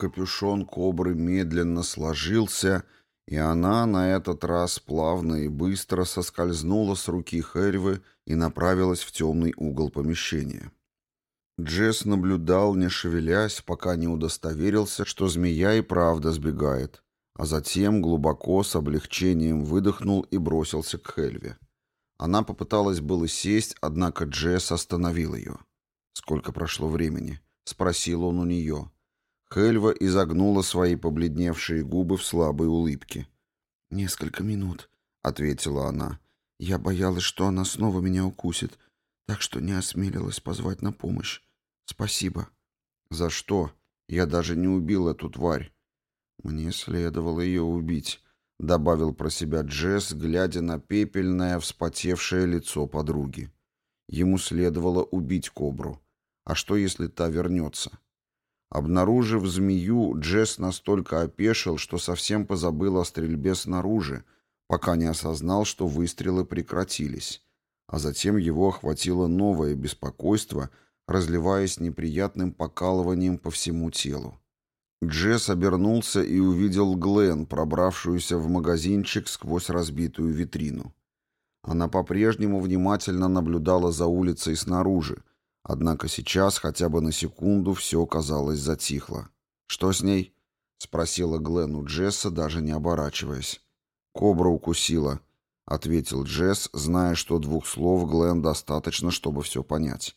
Капюшон кобры медленно сложился, и она на этот раз плавно и быстро соскользнула с руки Хэрвы и направилась в темный угол помещения. Джесс наблюдал, не шевелясь, пока не удостоверился, что змея и правда сбегает, а затем глубоко с облегчением выдохнул и бросился к Хельве. Она попыталась было сесть, однако Джесс остановил ее. «Сколько прошло времени?» — спросил он у нее. Хельва изогнула свои побледневшие губы в слабой улыбке. «Несколько минут», — ответила она. «Я боялась, что она снова меня укусит, так что не осмелилась позвать на помощь. Спасибо». «За что? Я даже не убил эту тварь». «Мне следовало ее убить», — добавил про себя Джесс, глядя на пепельное, вспотевшее лицо подруги. Ему следовало убить кобру. А что, если та вернется? Обнаружив змею, Джесс настолько опешил, что совсем позабыл о стрельбе снаружи, пока не осознал, что выстрелы прекратились. А затем его охватило новое беспокойство, разливаясь неприятным покалыванием по всему телу. Джесс обернулся и увидел Глен, пробравшуюся в магазинчик сквозь разбитую витрину. Она по-прежнему внимательно наблюдала за улицей снаружи, Однако сейчас хотя бы на секунду все, казалось, затихло. «Что с ней?» — спросила Глен у Джесса, даже не оборачиваясь. «Кобра укусила», — ответил Джесс, зная, что двух слов Глен достаточно, чтобы все понять.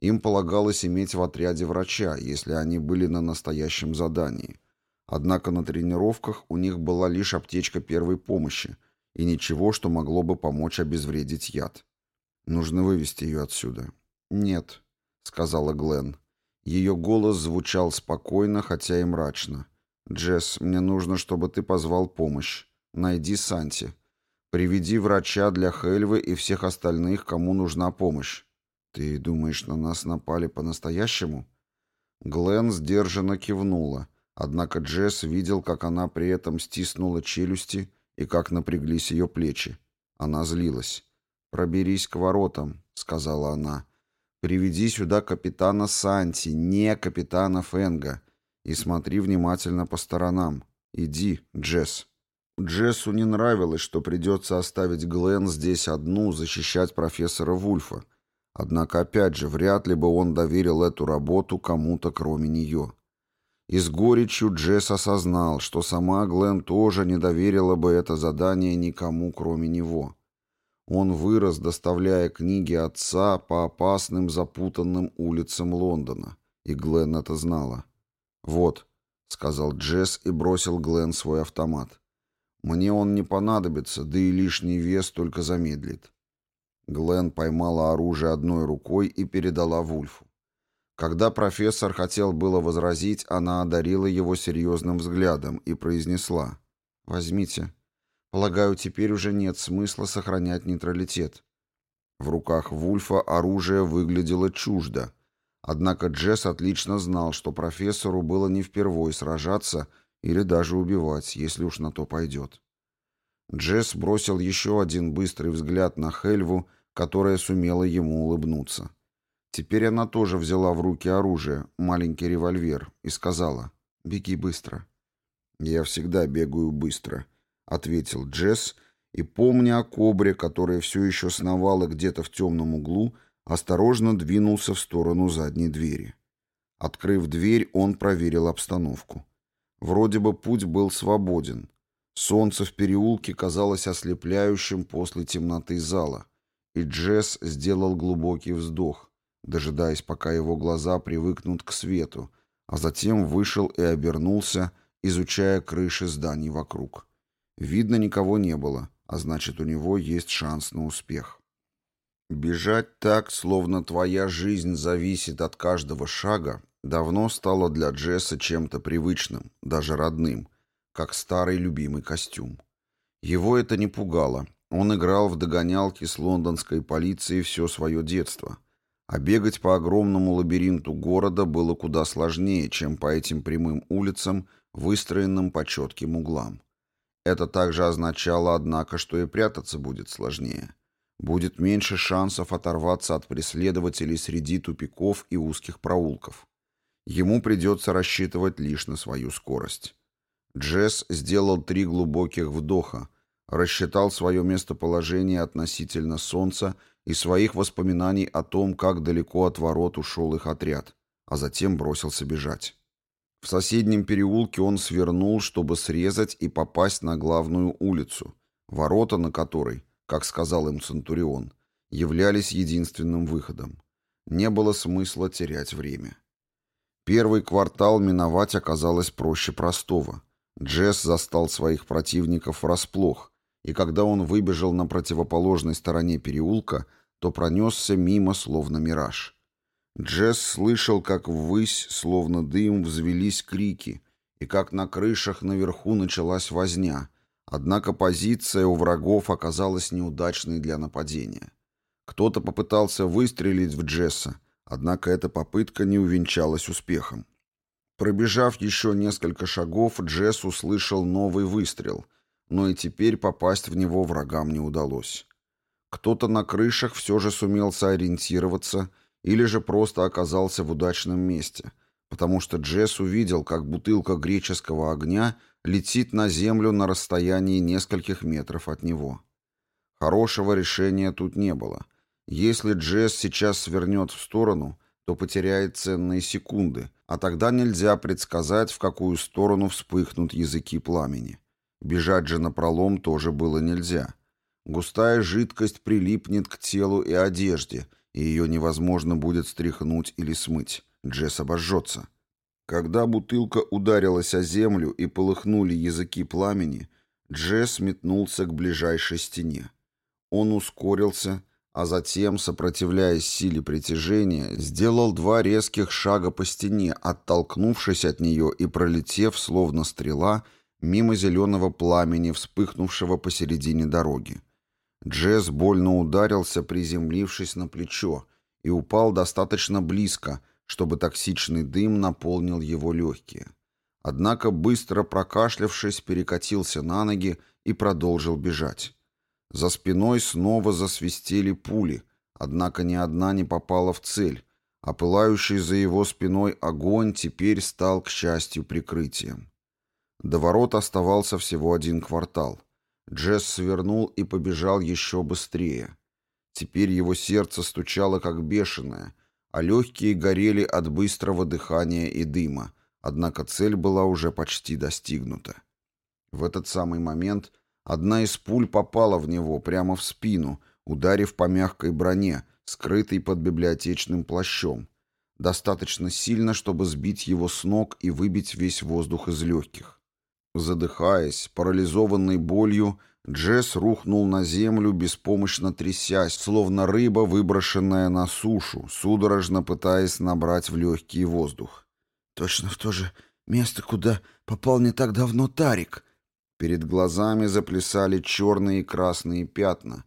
Им полагалось иметь в отряде врача, если они были на настоящем задании. Однако на тренировках у них была лишь аптечка первой помощи и ничего, что могло бы помочь обезвредить яд. Нужно вывести ее отсюда. «Нет», — сказала Глен. Ее голос звучал спокойно, хотя и мрачно. «Джесс, мне нужно, чтобы ты позвал помощь. Найди Санти. Приведи врача для Хельвы и всех остальных, кому нужна помощь». «Ты думаешь, на нас напали по-настоящему?» Глен сдержанно кивнула, однако Джесс видел, как она при этом стиснула челюсти и как напряглись ее плечи. Она злилась. «Проберись к воротам», — сказала она. Приведи сюда капитана Санти, не капитана Фенга, и смотри внимательно по сторонам. Иди, Джесс». Джессу не нравилось, что придется оставить Глен здесь одну защищать профессора Вульфа. Однако, опять же, вряд ли бы он доверил эту работу кому-то, кроме нее. И с горечью Джесс осознал, что сама Глен тоже не доверила бы это задание никому, кроме него. Он вырос, доставляя книги отца по опасным запутанным улицам Лондона. И Глен это знала. «Вот», — сказал Джесс и бросил Глен свой автомат. «Мне он не понадобится, да и лишний вес только замедлит». Глен поймала оружие одной рукой и передала Вульфу. Когда профессор хотел было возразить, она одарила его серьезным взглядом и произнесла «Возьмите, Полагаю, теперь уже нет смысла сохранять нейтралитет. В руках Вульфа оружие выглядело чуждо. Однако Джесс отлично знал, что профессору было не впервой сражаться или даже убивать, если уж на то пойдет. Джесс бросил еще один быстрый взгляд на Хельву, которая сумела ему улыбнуться. Теперь она тоже взяла в руки оружие, маленький револьвер, и сказала «Беги быстро». «Я всегда бегаю быстро», ответил Джесс, и, помня о кобре, которая все еще сновала где-то в темном углу, осторожно двинулся в сторону задней двери. Открыв дверь, он проверил обстановку. Вроде бы путь был свободен. Солнце в переулке казалось ослепляющим после темноты зала, и Джесс сделал глубокий вздох, дожидаясь, пока его глаза привыкнут к свету, а затем вышел и обернулся, изучая крыши зданий вокруг. Видно, никого не было, а значит, у него есть шанс на успех. Бежать так, словно твоя жизнь зависит от каждого шага, давно стало для Джесса чем-то привычным, даже родным, как старый любимый костюм. Его это не пугало. Он играл в догонялки с лондонской полицией все свое детство. А бегать по огромному лабиринту города было куда сложнее, чем по этим прямым улицам, выстроенным по четким углам. Это также означало, однако, что и прятаться будет сложнее. Будет меньше шансов оторваться от преследователей среди тупиков и узких проулков. Ему придется рассчитывать лишь на свою скорость. Джесс сделал три глубоких вдоха, рассчитал свое местоположение относительно солнца и своих воспоминаний о том, как далеко от ворот ушел их отряд, а затем бросился бежать. В соседнем переулке он свернул, чтобы срезать и попасть на главную улицу, ворота на которой, как сказал им Центурион, являлись единственным выходом. Не было смысла терять время. Первый квартал миновать оказалось проще простого. Джесс застал своих противников врасплох, и когда он выбежал на противоположной стороне переулка, то пронесся мимо словно мираж. Джесс слышал, как ввысь, словно дым, взвелись крики, и как на крышах наверху началась возня. Однако позиция у врагов оказалась неудачной для нападения. Кто-то попытался выстрелить в Джесса, однако эта попытка не увенчалась успехом. Пробежав еще несколько шагов, Джесс услышал новый выстрел, но и теперь попасть в него врагам не удалось. Кто-то на крышах все же сумел сориентироваться — или же просто оказался в удачном месте, потому что Джесс увидел, как бутылка греческого огня летит на землю на расстоянии нескольких метров от него. Хорошего решения тут не было. Если Джесс сейчас свернет в сторону, то потеряет ценные секунды, а тогда нельзя предсказать, в какую сторону вспыхнут языки пламени. Бежать же напролом тоже было нельзя. Густая жидкость прилипнет к телу и одежде, и ее невозможно будет стряхнуть или смыть. Джесс обожжется. Когда бутылка ударилась о землю и полыхнули языки пламени, Джесс метнулся к ближайшей стене. Он ускорился, а затем, сопротивляясь силе притяжения, сделал два резких шага по стене, оттолкнувшись от нее и пролетев, словно стрела, мимо зеленого пламени, вспыхнувшего посередине дороги. Джесс больно ударился, приземлившись на плечо, и упал достаточно близко, чтобы токсичный дым наполнил его легкие. Однако, быстро прокашлявшись, перекатился на ноги и продолжил бежать. За спиной снова засвистели пули, однако ни одна не попала в цель, а пылающий за его спиной огонь теперь стал, к счастью, прикрытием. До ворот оставался всего один квартал — Джесс свернул и побежал еще быстрее. Теперь его сердце стучало как бешеное, а легкие горели от быстрого дыхания и дыма, однако цель была уже почти достигнута. В этот самый момент одна из пуль попала в него прямо в спину, ударив по мягкой броне, скрытой под библиотечным плащом, достаточно сильно, чтобы сбить его с ног и выбить весь воздух из легких. Задыхаясь, парализованный болью, Джесс рухнул на землю, беспомощно трясясь, словно рыба, выброшенная на сушу, судорожно пытаясь набрать в легкий воздух. «Точно в то же место, куда попал не так давно Тарик!» Перед глазами заплясали черные и красные пятна,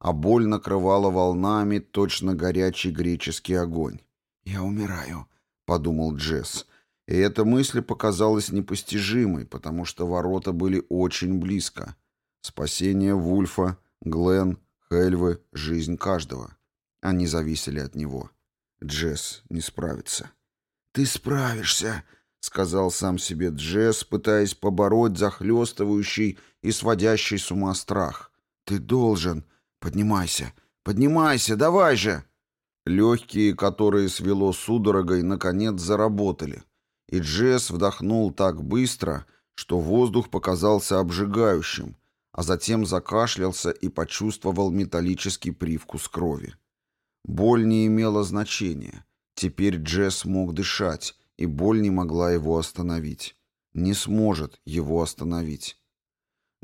а боль накрывала волнами точно горячий греческий огонь. «Я умираю», — подумал Джесс. И эта мысль показалась непостижимой, потому что ворота были очень близко. Спасение Вульфа, Глен, Хельвы, жизнь каждого. Они зависели от него. Джесс не справится. «Ты справишься!» — сказал сам себе Джесс, пытаясь побороть захлестывающий и сводящий с ума страх. «Ты должен! Поднимайся! Поднимайся! Давай же!» Легкие, которые свело судорогой, наконец заработали и Джесс вдохнул так быстро, что воздух показался обжигающим, а затем закашлялся и почувствовал металлический привкус крови. Боль не имела значения. Теперь Джесс мог дышать, и боль не могла его остановить. Не сможет его остановить.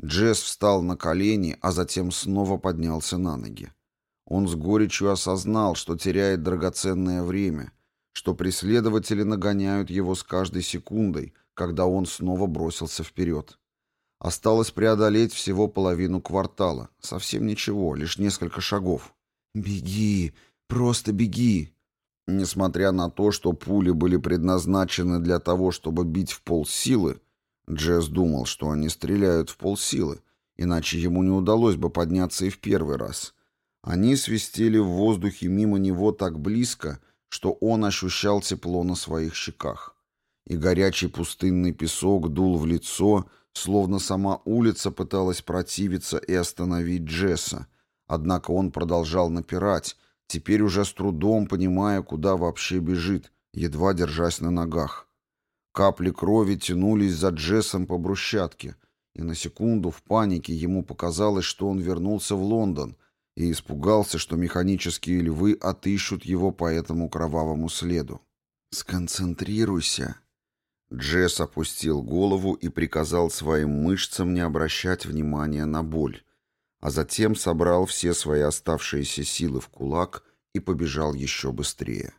Джесс встал на колени, а затем снова поднялся на ноги. Он с горечью осознал, что теряет драгоценное время — что преследователи нагоняют его с каждой секундой, когда он снова бросился вперед. Осталось преодолеть всего половину квартала. Совсем ничего, лишь несколько шагов. «Беги! Просто беги!» Несмотря на то, что пули были предназначены для того, чтобы бить в полсилы, Джесс думал, что они стреляют в полсилы, иначе ему не удалось бы подняться и в первый раз. Они свистели в воздухе мимо него так близко, что он ощущал тепло на своих щеках. И горячий пустынный песок дул в лицо, словно сама улица пыталась противиться и остановить Джесса. Однако он продолжал напирать, теперь уже с трудом понимая, куда вообще бежит, едва держась на ногах. Капли крови тянулись за Джессом по брусчатке, и на секунду в панике ему показалось, что он вернулся в Лондон — и испугался, что механические львы отыщут его по этому кровавому следу. «Сконцентрируйся!» Джесс опустил голову и приказал своим мышцам не обращать внимания на боль, а затем собрал все свои оставшиеся силы в кулак и побежал еще быстрее.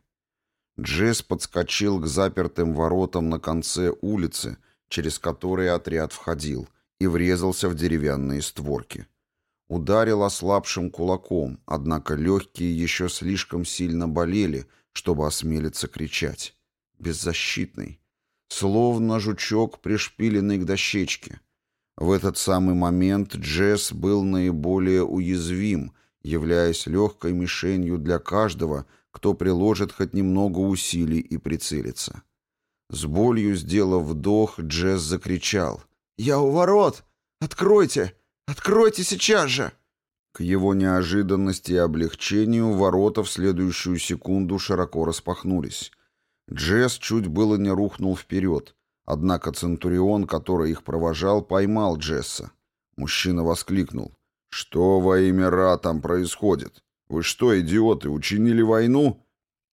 Джесс подскочил к запертым воротам на конце улицы, через которые отряд входил, и врезался в деревянные створки. Ударил ослабшим кулаком, однако легкие еще слишком сильно болели, чтобы осмелиться кричать. Беззащитный. Словно жучок, пришпиленный к дощечке. В этот самый момент Джесс был наиболее уязвим, являясь легкой мишенью для каждого, кто приложит хоть немного усилий и прицелится. С болью сделав вдох, Джесс закричал. «Я у ворот! Откройте! «Откройте сейчас же!» К его неожиданности и облегчению ворота в следующую секунду широко распахнулись. Джесс чуть было не рухнул вперед, однако Центурион, который их провожал, поймал Джесса. Мужчина воскликнул. «Что во имя Ра там происходит? Вы что, идиоты, учинили войну?»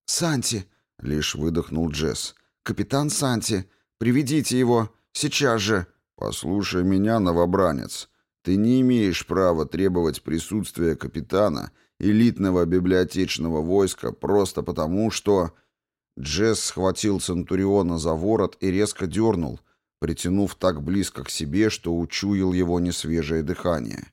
«Санти!» — лишь выдохнул Джесс. «Капитан Санти, приведите его! Сейчас же!» «Послушай меня, новобранец!» Ты не имеешь права требовать присутствия капитана элитного библиотечного войска просто потому, что...» Джесс схватил Центуриона за ворот и резко дернул, притянув так близко к себе, что учуял его несвежее дыхание.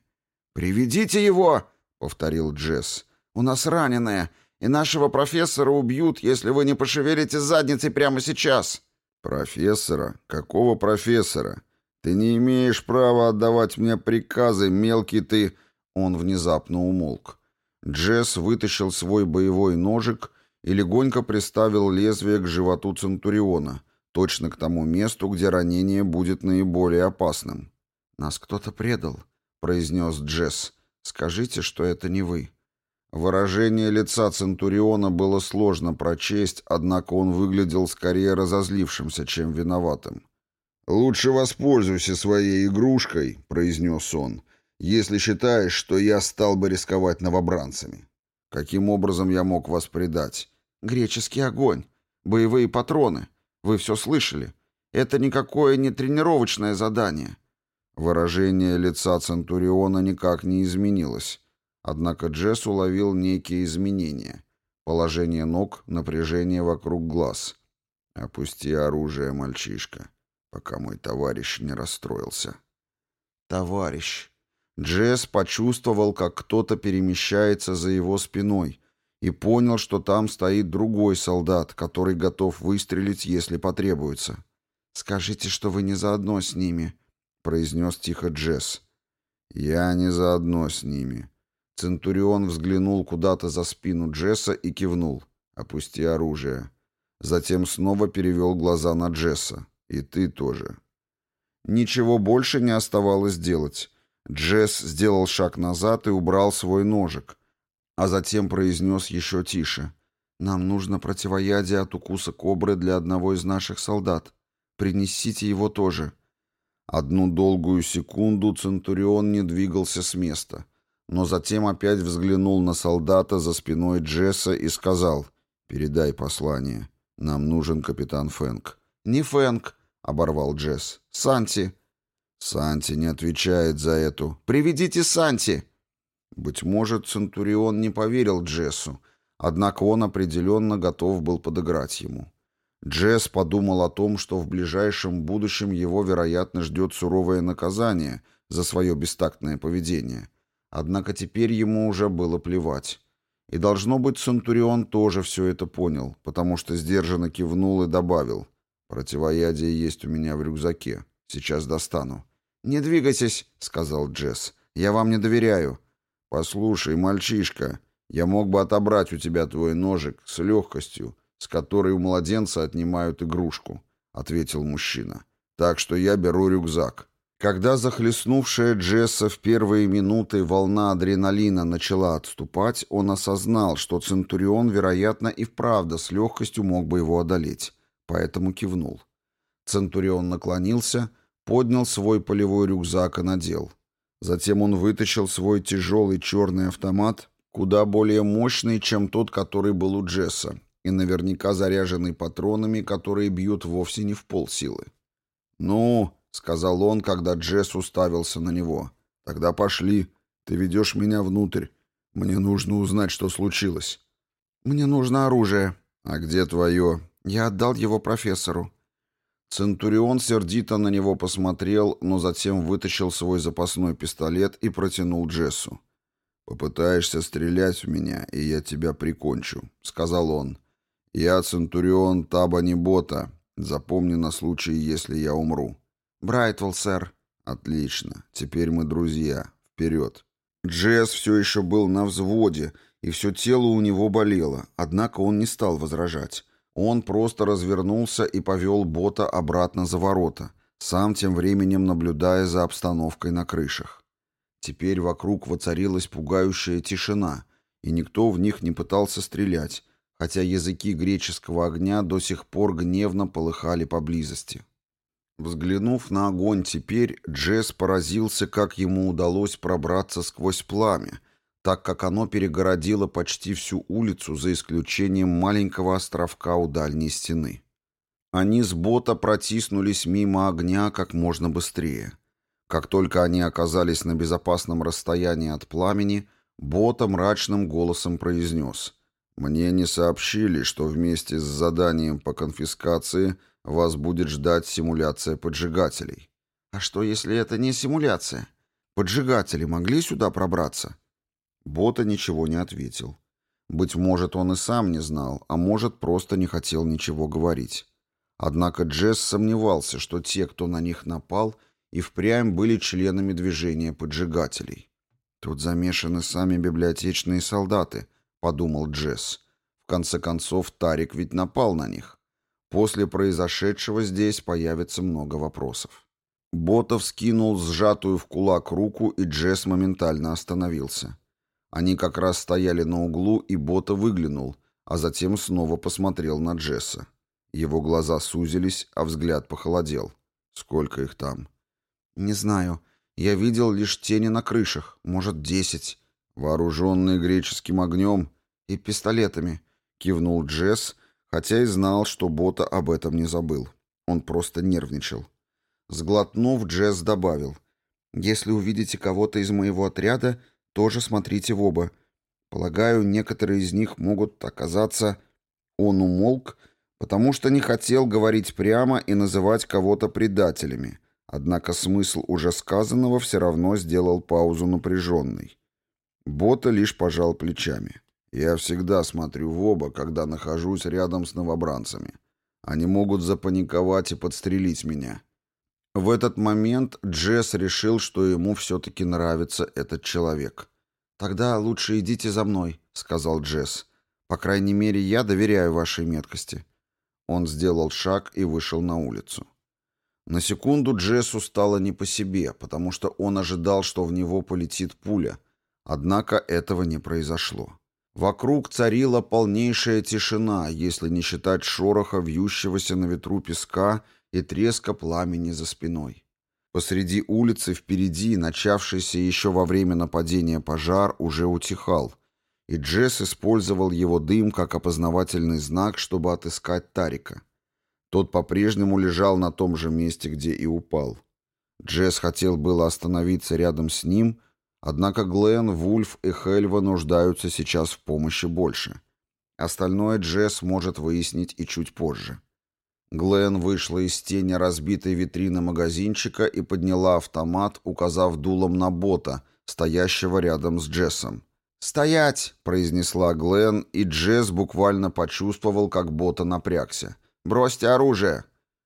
«Приведите его!» — повторил Джесс. «У нас раненые, и нашего профессора убьют, если вы не пошевелите задницей прямо сейчас!» «Профессора? Какого профессора?» Ты не имеешь права отдавать мне приказы, мелкий ты...» Он внезапно умолк. Джесс вытащил свой боевой ножик и легонько приставил лезвие к животу Центуриона, точно к тому месту, где ранение будет наиболее опасным. «Нас кто-то предал», — произнес Джесс. «Скажите, что это не вы». Выражение лица Центуриона было сложно прочесть, однако он выглядел скорее разозлившимся, чем виноватым. «Лучше воспользуйся своей игрушкой», — произнес он, «если считаешь, что я стал бы рисковать новобранцами». «Каким образом я мог вас предать?» «Греческий огонь, боевые патроны. Вы все слышали? Это никакое не тренировочное задание». Выражение лица Центуриона никак не изменилось. Однако Джесс уловил некие изменения. Положение ног, напряжение вокруг глаз. «Опусти оружие, мальчишка», пока мой товарищ не расстроился. «Товарищ!» Джесс почувствовал, как кто-то перемещается за его спиной и понял, что там стоит другой солдат, который готов выстрелить, если потребуется. «Скажите, что вы не заодно с ними», — произнес тихо Джесс. «Я не заодно с ними». Центурион взглянул куда-то за спину Джесса и кивнул. «Опусти оружие». Затем снова перевел глаза на Джесса. И ты тоже. Ничего больше не оставалось делать. Джесс сделал шаг назад и убрал свой ножик, а затем произнес еще тише. «Нам нужно противоядие от укуса кобры для одного из наших солдат. Принесите его тоже». Одну долгую секунду Центурион не двигался с места, но затем опять взглянул на солдата за спиной Джесса и сказал «Передай послание. Нам нужен капитан Фэнк. «Не Фэнк», — оборвал Джесс. «Санти». «Санти не отвечает за эту». «Приведите Санти!» Быть может, Центурион не поверил Джессу, однако он определенно готов был подыграть ему. Джесс подумал о том, что в ближайшем будущем его, вероятно, ждет суровое наказание за свое бестактное поведение. Однако теперь ему уже было плевать. И, должно быть, Центурион тоже все это понял, потому что сдержанно кивнул и добавил. «Противоядие есть у меня в рюкзаке. Сейчас достану». «Не двигайтесь», — сказал Джесс. «Я вам не доверяю». «Послушай, мальчишка, я мог бы отобрать у тебя твой ножик с легкостью, с которой у младенца отнимают игрушку», — ответил мужчина. «Так что я беру рюкзак». Когда захлестнувшая Джесса в первые минуты волна адреналина начала отступать, он осознал, что Центурион, вероятно, и вправду с легкостью мог бы его одолеть поэтому кивнул. Центурион наклонился, поднял свой полевой рюкзак и надел. Затем он вытащил свой тяжелый черный автомат, куда более мощный, чем тот, который был у Джесса, и наверняка заряженный патронами, которые бьют вовсе не в полсилы. «Ну», — сказал он, когда Джесс уставился на него, — «тогда пошли. Ты ведешь меня внутрь. Мне нужно узнать, что случилось». «Мне нужно оружие». «А где твое?» Я отдал его профессору». Центурион сердито на него посмотрел, но затем вытащил свой запасной пистолет и протянул Джессу. «Попытаешься стрелять в меня, и я тебя прикончу», — сказал он. «Я Центурион Табанибота. Запомни на случай, если я умру». «Брайтвелл, сэр». «Отлично. Теперь мы друзья. Вперед». Джесс все еще был на взводе, и все тело у него болело, однако он не стал возражать. Он просто развернулся и повел бота обратно за ворота, сам тем временем наблюдая за обстановкой на крышах. Теперь вокруг воцарилась пугающая тишина, и никто в них не пытался стрелять, хотя языки греческого огня до сих пор гневно полыхали поблизости. Взглянув на огонь теперь, Джесс поразился, как ему удалось пробраться сквозь пламя, так как оно перегородило почти всю улицу за исключением маленького островка у дальней стены. Они с бота протиснулись мимо огня как можно быстрее. Как только они оказались на безопасном расстоянии от пламени, бота мрачным голосом произнес «Мне не сообщили, что вместе с заданием по конфискации вас будет ждать симуляция поджигателей». «А что, если это не симуляция? Поджигатели могли сюда пробраться?» Бота ничего не ответил. Быть может, он и сам не знал, а может, просто не хотел ничего говорить. Однако Джесс сомневался, что те, кто на них напал, и впрямь были членами движения поджигателей. «Тут замешаны сами библиотечные солдаты», — подумал Джесс. «В конце концов, Тарик ведь напал на них. После произошедшего здесь появится много вопросов». Ботов скинул сжатую в кулак руку, и Джесс моментально остановился. Они как раз стояли на углу, и Бота выглянул, а затем снова посмотрел на Джесса. Его глаза сузились, а взгляд похолодел. Сколько их там? Не знаю. Я видел лишь тени на крышах, может, десять. Вооруженные греческим огнем и пистолетами, кивнул Джесс, хотя и знал, что Бота об этом не забыл. Он просто нервничал. Сглотнув, Джесс добавил. «Если увидите кого-то из моего отряда, тоже смотрите в оба. Полагаю, некоторые из них могут оказаться... Он умолк, потому что не хотел говорить прямо и называть кого-то предателями. Однако смысл уже сказанного все равно сделал паузу напряженной. Бота лишь пожал плечами. «Я всегда смотрю в оба, когда нахожусь рядом с новобранцами. Они могут запаниковать и подстрелить меня. В этот момент Джесс решил, что ему все-таки нравится этот человек. «Тогда лучше идите за мной», — сказал Джесс. «По крайней мере, я доверяю вашей меткости». Он сделал шаг и вышел на улицу. На секунду Джессу стало не по себе, потому что он ожидал, что в него полетит пуля. Однако этого не произошло. Вокруг царила полнейшая тишина, если не считать шороха, вьющегося на ветру песка — и треска пламени за спиной. Посреди улицы впереди, начавшийся еще во время нападения пожар, уже утихал, и Джесс использовал его дым как опознавательный знак, чтобы отыскать Тарика. Тот по-прежнему лежал на том же месте, где и упал. Джесс хотел было остановиться рядом с ним, однако Глен, Вульф и Хельва нуждаются сейчас в помощи больше. Остальное Джесс может выяснить и чуть позже. Глен вышла из тени разбитой витрины магазинчика и подняла автомат, указав дулом на бота, стоящего рядом с Джессом. «Стоять!» — произнесла Глен, и Джесс буквально почувствовал, как бота напрягся. «Бросьте оружие!»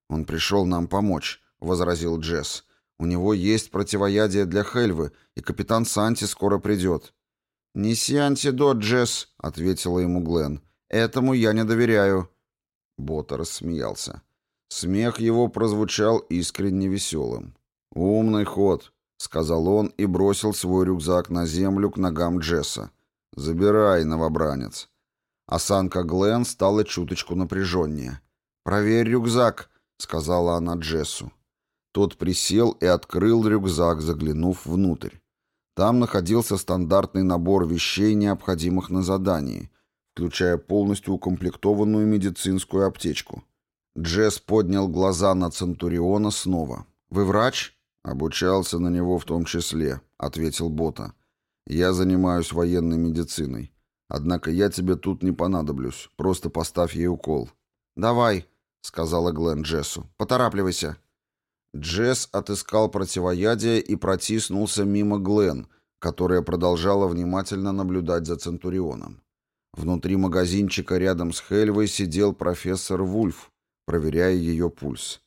«Он пришел нам помочь», — возразил Джесс. «У него есть противоядие для Хельвы, и капитан Санти скоро придет». «Неси антидот, Джесс», — ответила ему Глен. «Этому я не доверяю». Бота рассмеялся. Смех его прозвучал искренне веселым. «Умный ход», — сказал он и бросил свой рюкзак на землю к ногам Джесса. «Забирай, новобранец». Осанка Глен стала чуточку напряженнее. «Проверь рюкзак», — сказала она Джессу. Тот присел и открыл рюкзак, заглянув внутрь. Там находился стандартный набор вещей, необходимых на задании — включая полностью укомплектованную медицинскую аптечку. Джесс поднял глаза на Центуриона снова. «Вы врач?» «Обучался на него в том числе», — ответил Бота. «Я занимаюсь военной медициной. Однако я тебе тут не понадоблюсь. Просто поставь ей укол». «Давай», — сказала Глен Джессу. «Поторапливайся». Джесс отыскал противоядие и протиснулся мимо Глен, которая продолжала внимательно наблюдать за Центурионом. Внутри магазинчика рядом с Хельвой сидел профессор Вульф, проверяя ее пульс.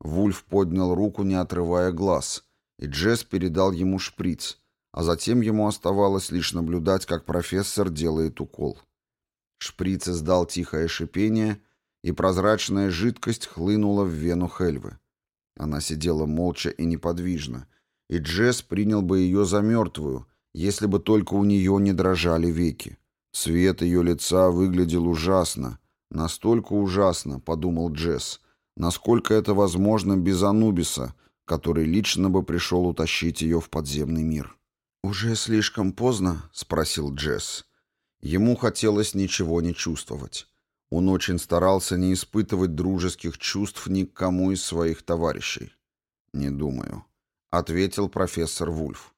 Вульф поднял руку, не отрывая глаз, и Джесс передал ему шприц, а затем ему оставалось лишь наблюдать, как профессор делает укол. Шприц издал тихое шипение, и прозрачная жидкость хлынула в вену Хельвы. Она сидела молча и неподвижно, и Джесс принял бы ее за мертвую, если бы только у нее не дрожали веки. Цвет ее лица выглядел ужасно. Настолько ужасно, подумал Джесс, насколько это возможно без Анубиса, который лично бы пришел утащить ее в подземный мир. «Уже слишком поздно?» — спросил Джесс. Ему хотелось ничего не чувствовать. Он очень старался не испытывать дружеских чувств ни к кому из своих товарищей. «Не думаю», — ответил профессор Вульф.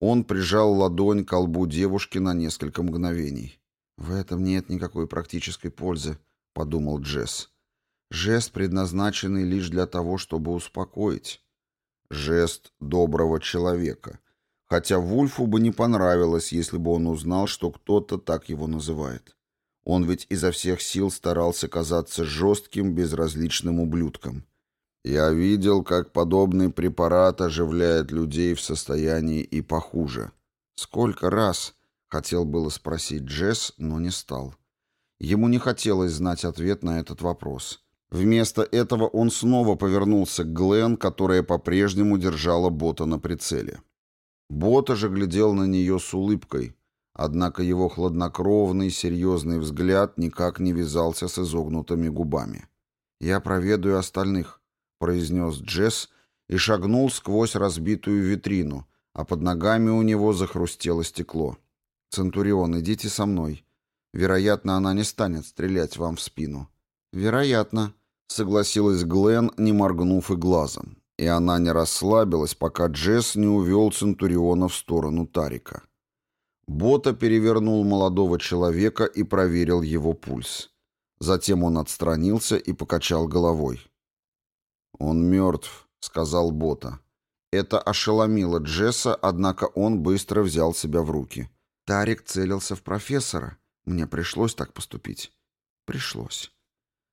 Он прижал ладонь к лбу девушки на несколько мгновений. «В этом нет никакой практической пользы», — подумал Джесс. «Жест, предназначенный лишь для того, чтобы успокоить. Жест доброго человека. Хотя Вульфу бы не понравилось, если бы он узнал, что кто-то так его называет. Он ведь изо всех сил старался казаться жестким, безразличным ублюдком. Я видел, как подобный препарат оживляет людей в состоянии и похуже. Сколько раз, хотел было спросить Джесс, но не стал. Ему не хотелось знать ответ на этот вопрос. Вместо этого он снова повернулся к Глен, которая по-прежнему держала бота на прицеле. Бота же глядел на нее с улыбкой, однако его хладнокровный, серьезный взгляд никак не вязался с изогнутыми губами. «Я проведаю остальных», — произнес Джесс и шагнул сквозь разбитую витрину, а под ногами у него захрустело стекло. «Центурион, идите со мной. Вероятно, она не станет стрелять вам в спину». «Вероятно», — согласилась Глен, не моргнув и глазом. И она не расслабилась, пока Джесс не увел Центуриона в сторону Тарика. Бота перевернул молодого человека и проверил его пульс. Затем он отстранился и покачал головой. «Он мертв», — сказал Бота. Это ошеломило Джесса, однако он быстро взял себя в руки. Тарик целился в профессора. Мне пришлось так поступить. Пришлось.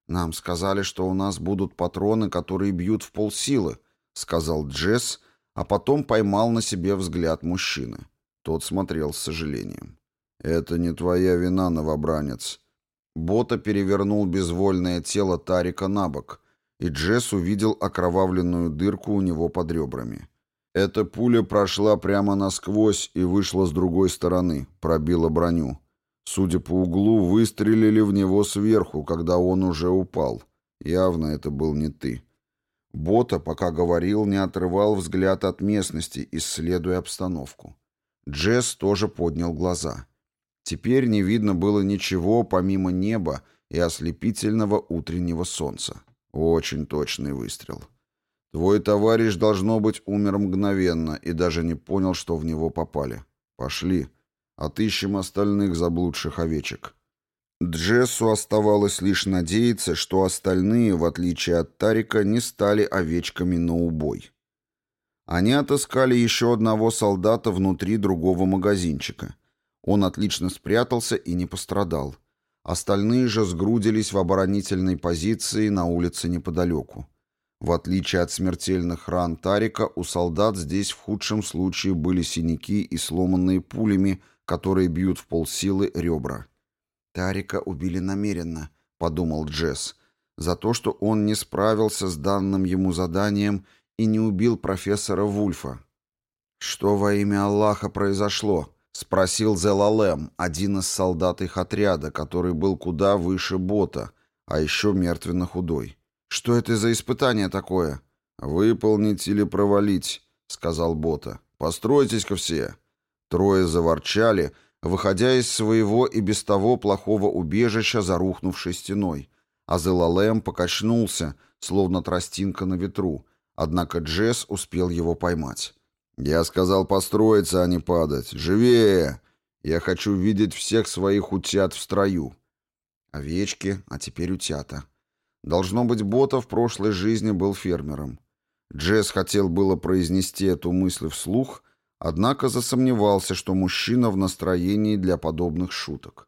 Нам сказали, что у нас будут патроны, которые бьют в полсилы, сказал Джесс, а потом поймал на себе взгляд мужчины. Тот смотрел с сожалением. Это не твоя вина, новобранец. Бота перевернул безвольное тело Тарика на бок — и Джесс увидел окровавленную дырку у него под ребрами. Эта пуля прошла прямо насквозь и вышла с другой стороны, пробила броню. Судя по углу, выстрелили в него сверху, когда он уже упал. Явно это был не ты. Бота, пока говорил, не отрывал взгляд от местности, исследуя обстановку. Джесс тоже поднял глаза. Теперь не видно было ничего, помимо неба и ослепительного утреннего солнца. Очень точный выстрел. Твой товарищ, должно быть, умер мгновенно и даже не понял, что в него попали. Пошли. Отыщем остальных заблудших овечек. Джессу оставалось лишь надеяться, что остальные, в отличие от Тарика, не стали овечками на убой. Они отыскали еще одного солдата внутри другого магазинчика. Он отлично спрятался и не пострадал. Остальные же сгрудились в оборонительной позиции на улице неподалеку. В отличие от смертельных ран Тарика, у солдат здесь в худшем случае были синяки и сломанные пулями, которые бьют в полсилы ребра. «Тарика убили намеренно», — подумал Джесс, «за то, что он не справился с данным ему заданием и не убил профессора Вульфа». «Что во имя Аллаха произошло?» Спросил Зелалем, один из солдат их отряда, который был куда выше бота, а еще мертвенно худой. «Что это за испытание такое?» «Выполнить или провалить», — сказал бота. «Постройтесь-ка все». Трое заворчали, выходя из своего и без того плохого убежища за рухнувшей стеной. А Зелалем покачнулся, словно тростинка на ветру, однако Джесс успел его поймать. Я сказал построиться, а не падать. Живее! Я хочу видеть всех своих утят в строю. Овечки, а теперь утята. Должно быть, Бота в прошлой жизни был фермером. Джесс хотел было произнести эту мысль вслух, однако засомневался, что мужчина в настроении для подобных шуток.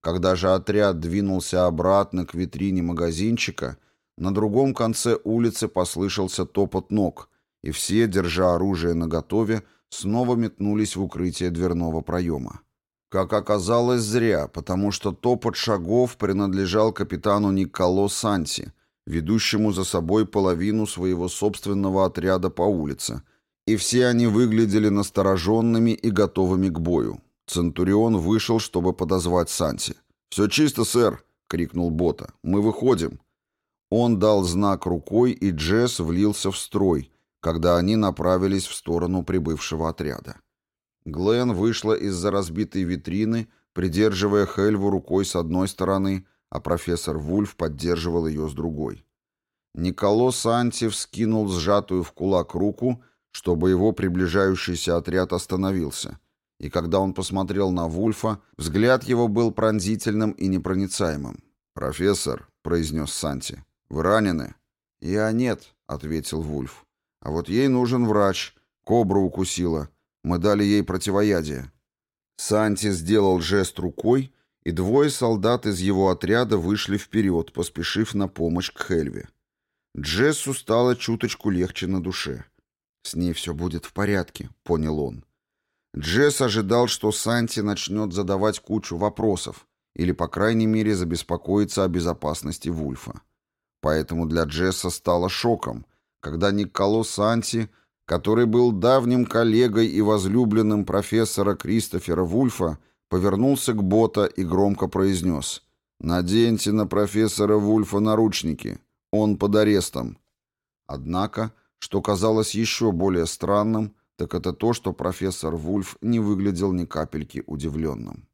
Когда же отряд двинулся обратно к витрине магазинчика, на другом конце улицы послышался топот ног, и все, держа оружие наготове, снова метнулись в укрытие дверного проема. Как оказалось, зря, потому что топот шагов принадлежал капитану Николо Санти, ведущему за собой половину своего собственного отряда по улице, и все они выглядели настороженными и готовыми к бою. Центурион вышел, чтобы подозвать Санти. «Все чисто, сэр!» — крикнул Бота. «Мы выходим!» Он дал знак рукой, и Джесс влился в строй, когда они направились в сторону прибывшего отряда. Глен вышла из-за разбитой витрины, придерживая Хельву рукой с одной стороны, а профессор Вульф поддерживал ее с другой. Николо Санти вскинул сжатую в кулак руку, чтобы его приближающийся отряд остановился, и когда он посмотрел на Вульфа, взгляд его был пронзительным и непроницаемым. «Профессор», — произнес Санти, — «вы ранены?» «Я нет», — ответил Вульф. А вот ей нужен врач. Кобру укусила. Мы дали ей противоядие. Санти сделал жест рукой, и двое солдат из его отряда вышли вперед, поспешив на помощь к Хельве. Джессу стало чуточку легче на душе. «С ней все будет в порядке», — понял он. Джесс ожидал, что Санти начнет задавать кучу вопросов или, по крайней мере, забеспокоится о безопасности Вульфа. Поэтому для Джесса стало шоком, когда Никколо Санти, который был давним коллегой и возлюбленным профессора Кристофера Вульфа, повернулся к Бота и громко произнес «Наденьте на профессора Вульфа наручники, он под арестом». Однако, что казалось еще более странным, так это то, что профессор Вульф не выглядел ни капельки удивленным.